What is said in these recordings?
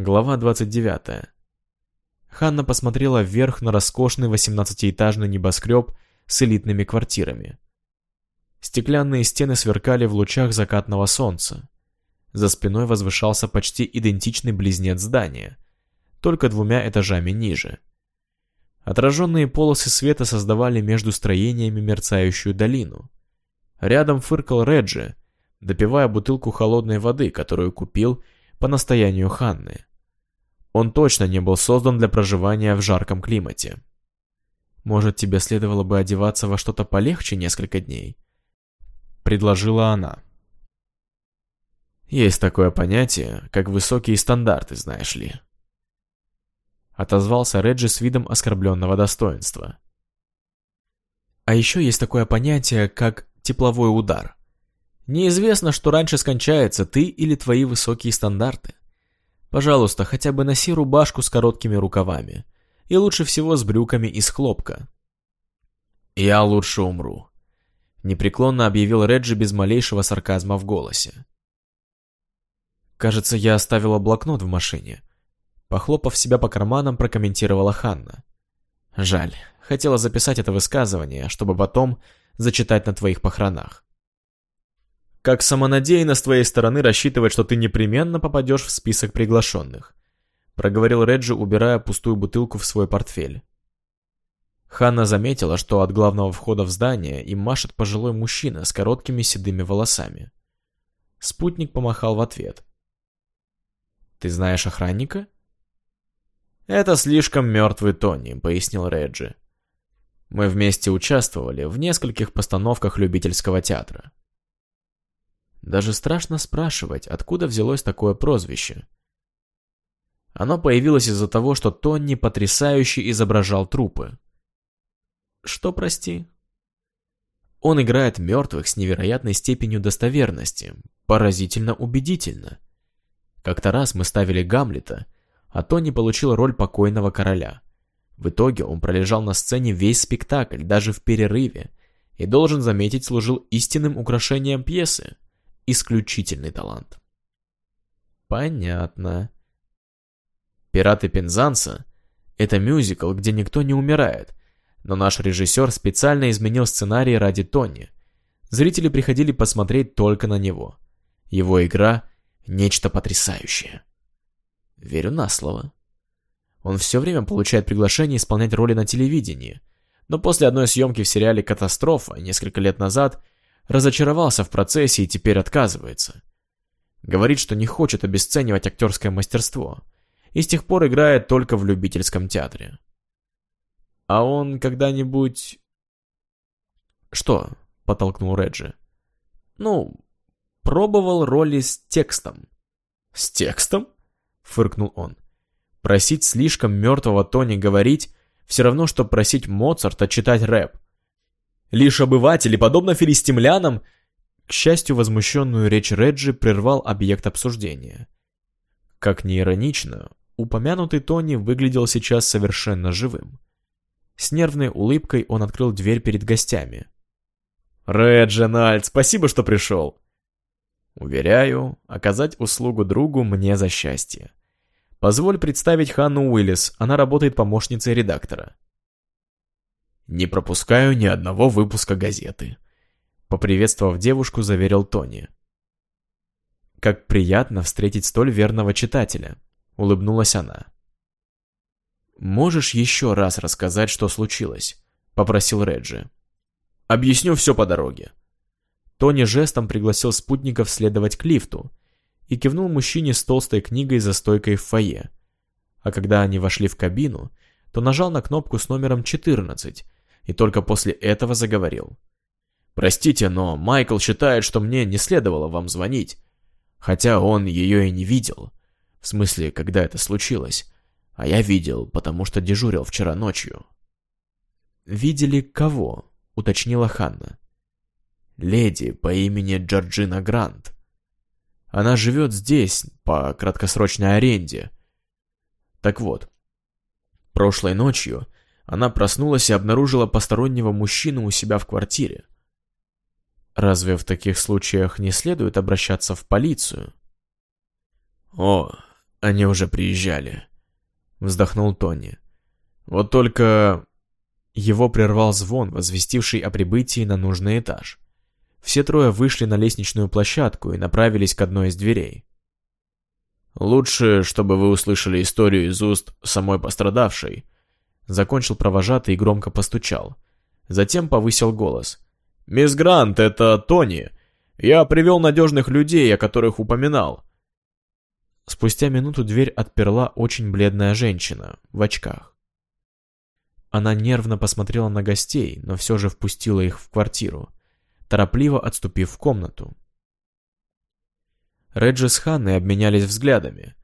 Глава 29. Ханна посмотрела вверх на роскошный 18-этажный небоскреб с элитными квартирами. Стеклянные стены сверкали в лучах закатного солнца. За спиной возвышался почти идентичный близнец здания, только двумя этажами ниже. Отраженные полосы света создавали между строениями мерцающую долину. Рядом фыркал Реджи, допивая бутылку холодной воды, которую купил по настоянию Ханны. Он точно не был создан для проживания в жарком климате. «Может, тебе следовало бы одеваться во что-то полегче несколько дней?» Предложила она. «Есть такое понятие, как высокие стандарты, знаешь ли». Отозвался Реджи с видом оскорбленного достоинства. А еще есть такое понятие, как тепловой удар. Неизвестно, что раньше скончается, ты или твои высокие стандарты. Пожалуйста, хотя бы носи рубашку с короткими рукавами. И лучше всего с брюками из хлопка. «Я лучше умру», — непреклонно объявил Реджи без малейшего сарказма в голосе. «Кажется, я оставила блокнот в машине». Похлопав себя по карманам, прокомментировала Ханна. «Жаль, хотела записать это высказывание, чтобы потом зачитать на твоих похоронах. Как самонадеянно с твоей стороны рассчитывать, что ты непременно попадешь в список приглашенных», проговорил Реджи, убирая пустую бутылку в свой портфель. Ханна заметила, что от главного входа в здание им машет пожилой мужчина с короткими седыми волосами. Спутник помахал в ответ. «Ты знаешь охранника?» «Это слишком мертвый Тони», — пояснил Реджи. «Мы вместе участвовали в нескольких постановках любительского театра. Даже страшно спрашивать, откуда взялось такое прозвище. Оно появилось из-за того, что Тонни потрясающе изображал трупы. Что, прости? Он играет мертвых с невероятной степенью достоверности, поразительно убедительно. Как-то раз мы ставили Гамлета, а Тони получил роль покойного короля. В итоге он пролежал на сцене весь спектакль, даже в перерыве, и, должен заметить, служил истинным украшением пьесы исключительный талант. Понятно. «Пираты Пензанса» — это мюзикл, где никто не умирает, но наш режиссер специально изменил сценарий ради Тони. Зрители приходили посмотреть только на него. Его игра — нечто потрясающее. Верю на слово. Он все время получает приглашение исполнять роли на телевидении, но после одной съемки в сериале «Катастрофа» несколько лет назад — разочаровался в процессе и теперь отказывается. Говорит, что не хочет обесценивать актерское мастерство, и с тех пор играет только в любительском театре. А он когда-нибудь... Что? Потолкнул Реджи. Ну, пробовал роли с текстом. С текстом? Фыркнул он. Просить слишком мертвого Тони говорить, все равно, что просить Моцарта читать рэп. Лишь обыватели, подобно филистимлянам, к счастью, возмущенную речь Реджи прервал объект обсуждения. Как ни иронично, упомянутый Тони выглядел сейчас совершенно живым. С нервной улыбкой он открыл дверь перед гостями. «Реджинальд, спасибо, что пришел!» «Уверяю, оказать услугу другу мне за счастье. Позволь представить Ханну Уиллис, она работает помощницей редактора». Не пропускаю ни одного выпуска газеты. Поприветствовав девушку, заверил Тони. Как приятно встретить столь верного читателя, улыбнулась она. Можешь еще раз рассказать, что случилось? Попросил Реджи. Объясню все по дороге. Тони жестом пригласил спутников следовать к лифту и кивнул мужчине с толстой книгой за стойкой в фойе. А когда они вошли в кабину, то нажал на кнопку с номером 14 и только после этого заговорил. «Простите, но Майкл считает, что мне не следовало вам звонить, хотя он ее и не видел. В смысле, когда это случилось. А я видел, потому что дежурил вчера ночью». «Видели кого?» — уточнила Ханна. «Леди по имени Джорджина Грант. Она живет здесь по краткосрочной аренде. Так вот, прошлой ночью она проснулась и обнаружила постороннего мужчину у себя в квартире. Разве в таких случаях не следует обращаться в полицию? О, Они уже приезжали. Вздохнул Тони. Вот только... Его прервал звон, возвестивший о прибытии на нужный этаж. Все трое вышли на лестничную площадку и направились к одной из дверей. «Лучше, чтобы вы услышали историю из уст самой пострадавшей», закончил провожатый и громко постучал. Затем повысил голос. «Мисс Грант, это Тони. Я привел надежных людей, о которых упоминал». Спустя минуту дверь отперла очень бледная женщина в очках. Она нервно посмотрела на гостей, но все же впустила их в квартиру, торопливо отступив в комнату. Реджи с Ханной обменялись взглядами.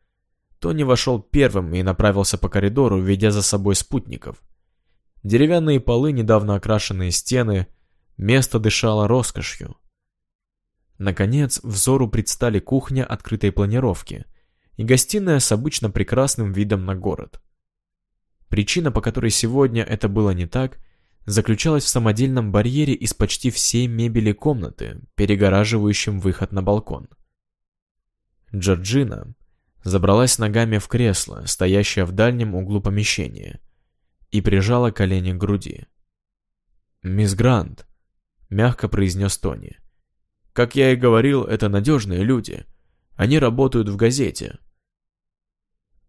Тони вошел первым и направился по коридору, ведя за собой спутников. Деревянные полы, недавно окрашенные стены, место дышало роскошью. Наконец, взору предстали кухня открытой планировки и гостиная с обычно прекрасным видом на город. Причина, по которой сегодня это было не так, заключалась в самодельном барьере из почти всей мебели комнаты, перегораживающем выход на балкон. Джорджина забралась ногами в кресло, стоящее в дальнем углу помещения, и прижала колени к груди. «Мисс Грант», — мягко произнес Тони, — «как я и говорил, это надежные люди. Они работают в газете».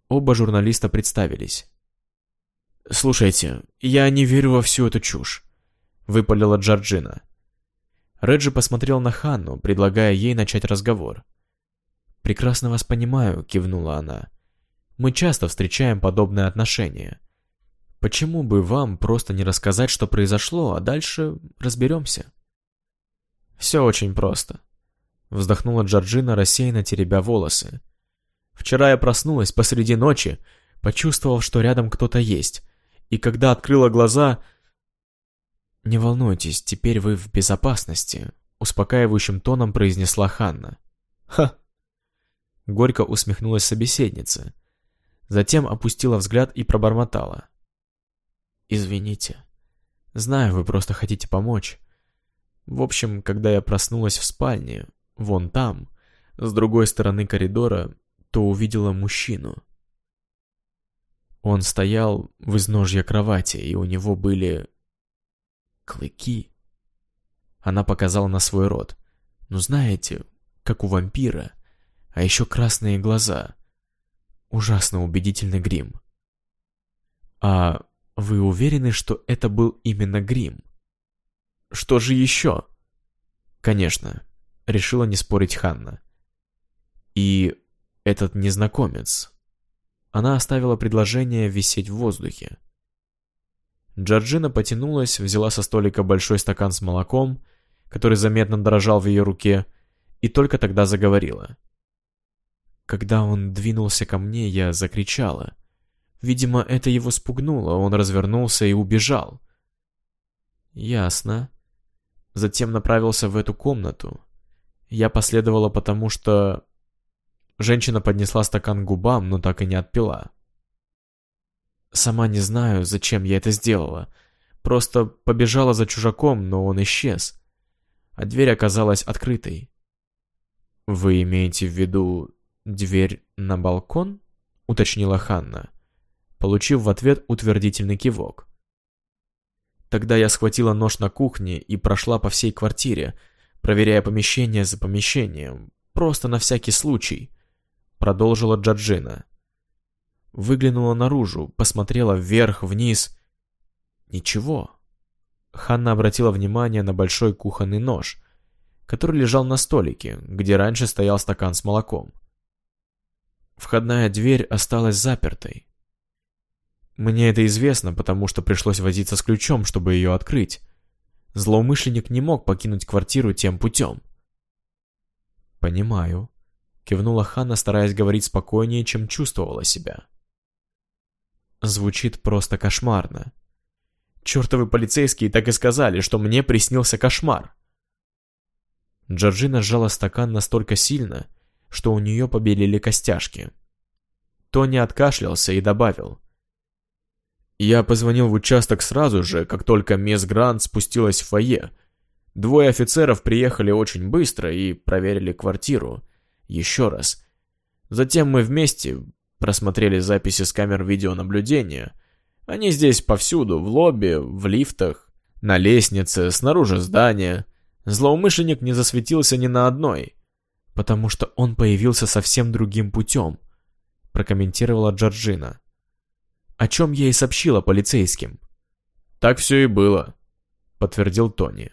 Оба журналиста представились. «Слушайте, я не верю во всю эту чушь», — выпалила Джорджина. Реджи посмотрел на Ханну, предлагая ей начать разговор. «Прекрасно вас понимаю», — кивнула она. «Мы часто встречаем подобные отношения. Почему бы вам просто не рассказать, что произошло, а дальше разберемся?» «Все очень просто», — вздохнула Джорджина, рассеянно теребя волосы. «Вчера я проснулась посреди ночи, почувствовав, что рядом кто-то есть, и когда открыла глаза...» «Не волнуйтесь, теперь вы в безопасности», — успокаивающим тоном произнесла Ханна. «Ха!» Горько усмехнулась собеседница. Затем опустила взгляд и пробормотала. «Извините. Знаю, вы просто хотите помочь. В общем, когда я проснулась в спальне, вон там, с другой стороны коридора, то увидела мужчину. Он стоял в изножье кровати, и у него были... клыки. Она показала на свой рот. Ну знаете, как у вампира — а еще красные глаза. Ужасно убедительный грим. А вы уверены, что это был именно грим? Что же еще? Конечно, решила не спорить Ханна. И этот незнакомец. Она оставила предложение висеть в воздухе. Джорджина потянулась, взяла со столика большой стакан с молоком, который заметно дрожал в ее руке, и только тогда заговорила. Когда он двинулся ко мне, я закричала. Видимо, это его спугнуло, он развернулся и убежал. Ясно. Затем направился в эту комнату. Я последовала потому, что... Женщина поднесла стакан к губам, но так и не отпила. Сама не знаю, зачем я это сделала. Просто побежала за чужаком, но он исчез. А дверь оказалась открытой. Вы имеете в виду «Дверь на балкон?» — уточнила Ханна, получив в ответ утвердительный кивок. Тогда я схватила нож на кухне и прошла по всей квартире, проверяя помещение за помещением, просто на всякий случай, продолжила Джаджина. Выглянула наружу, посмотрела вверх, вниз. Ничего. Ханна обратила внимание на большой кухонный нож, который лежал на столике, где раньше стоял стакан с молоком. Входная дверь осталась запертой. Мне это известно, потому что пришлось возиться с ключом, чтобы ее открыть. Злоумышленник не мог покинуть квартиру тем путем. «Понимаю», — кивнула Ханна, стараясь говорить спокойнее, чем чувствовала себя. Звучит просто кошмарно. Чертовы полицейские так и сказали, что мне приснился кошмар. Джорджина сжала стакан настолько сильно, что у нее побелели костяшки. Тони откашлялся и добавил. «Я позвонил в участок сразу же, как только мисс Грант спустилась в фойе. Двое офицеров приехали очень быстро и проверили квартиру. Еще раз. Затем мы вместе просмотрели записи с камер видеонаблюдения. Они здесь повсюду, в лобби, в лифтах, на лестнице, снаружи здания. Злоумышленник не засветился ни на одной. Потому что он появился совсем другим путем, прокомментировала Джорджина. О чем я и сообщила полицейским. Так все и было, подтвердил Тони.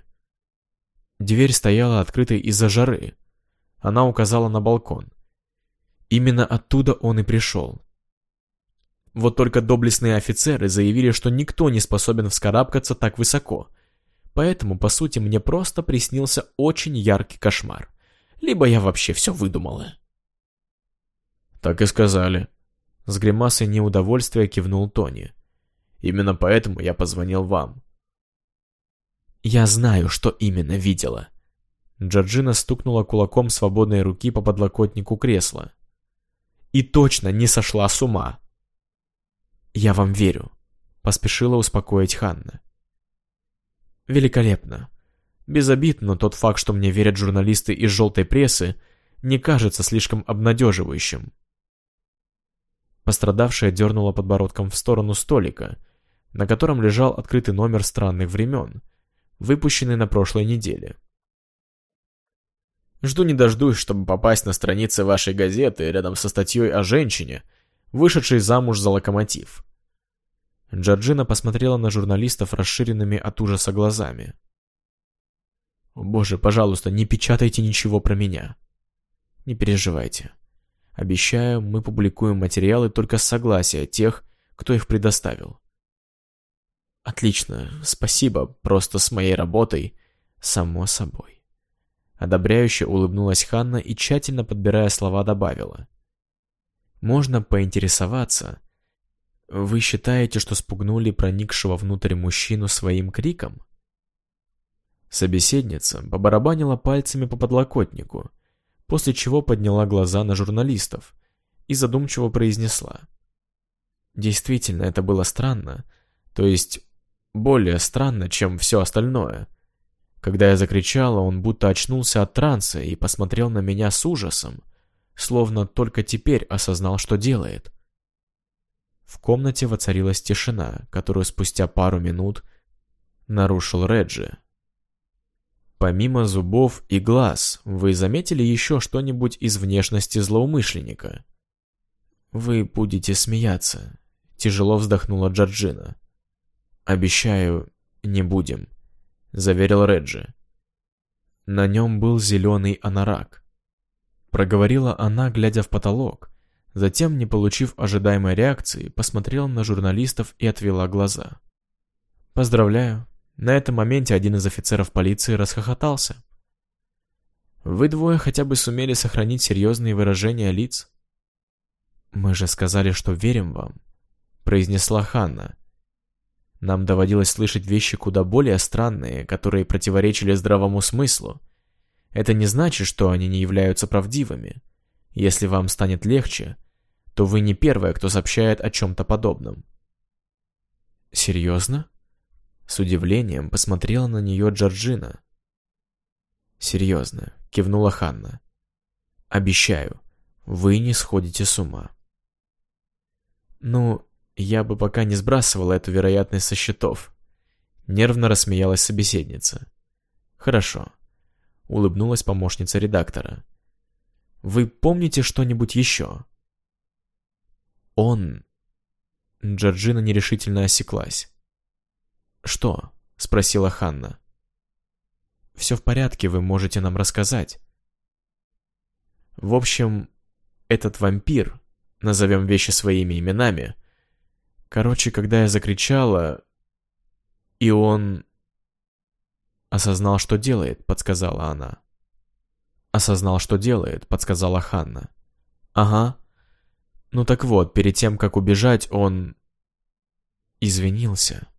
Дверь стояла открытой из-за жары. Она указала на балкон. Именно оттуда он и пришел. Вот только доблестные офицеры заявили, что никто не способен вскарабкаться так высоко. Поэтому, по сути, мне просто приснился очень яркий кошмар. Либо я вообще все выдумала. Так и сказали. С гримасой неудовольствия кивнул Тони. Именно поэтому я позвонил вам. Я знаю, что именно видела. Джорджина стукнула кулаком свободной руки по подлокотнику кресла и точно не сошла с ума. «Я вам верю», — поспешила успокоить Ханна. «Великолепно. Без обид, но тот факт, что мне верят журналисты из желтой прессы, не кажется слишком обнадеживающим». Пострадавшая дернула подбородком в сторону столика, на котором лежал открытый номер странных времен, выпущенный на прошлой неделе. Жду не дождусь, чтобы попасть на страницы вашей газеты рядом со статьей о женщине, вышедшей замуж за локомотив. Джорджина посмотрела на журналистов расширенными от ужаса глазами. «О, боже, пожалуйста, не печатайте ничего про меня. Не переживайте. Обещаю, мы публикуем материалы только с согласия тех, кто их предоставил. Отлично, спасибо, просто с моей работой, само собой. Одобряюще улыбнулась Ханна и, тщательно подбирая слова, добавила. «Можно поинтересоваться. Вы считаете, что спугнули проникшего внутрь мужчину своим криком?» Собеседница побарабанила пальцами по подлокотнику, после чего подняла глаза на журналистов и задумчиво произнесла. Действительно, это было странно, то есть более странно, чем все остальное — когда я закричала, он будто очнулся от транса и посмотрел на меня с ужасом, словно только теперь осознал, что делает. В комнате воцарилась тишина, которую спустя пару минут нарушил Реджи. Помимо зубов и глаз, вы заметили еще что-нибудь из внешности злоумышленника? Вы будете смеяться, тяжело вздохнула Джорджина. Обещаю, не будем. — заверил Реджи. На нем был зеленый анорак. Проговорила она, глядя в потолок. Затем, не получив ожидаемой реакции, посмотрела на журналистов и отвела глаза. «Поздравляю. На этом моменте один из офицеров полиции расхохотался. Вы двое хотя бы сумели сохранить серьезные выражения лиц?» «Мы же сказали, что верим вам», — произнесла Ханна. Нам доводилось слышать вещи куда более странные, которые противоречили здравому смыслу. Это не значит, что они не являются правдивыми. Если вам станет легче, то вы не первая, кто сообщает о чем-то подобном. Серьезно? С удивлением посмотрела на нее Джорджина. Серьезно, кивнула Ханна. Обещаю, вы не сходите с ума. Ну, я бы пока не сбрасывала эту вероятность со счетов. Нервно рассмеялась собеседница. Хорошо. Улыбнулась помощница редактора. Вы помните что-нибудь еще? Он... Джорджина нерешительно осеклась. «Что?» — спросила Ханна. «Все в порядке, вы можете нам рассказать». В общем, этот вампир, назовем вещи своими именами, Короче, когда я закричала, и он... Осознал, что делает, подсказала она. Осознал, что делает, подсказала Ханна. Ага. Ну так вот, перед тем, как убежать, он... Извинился.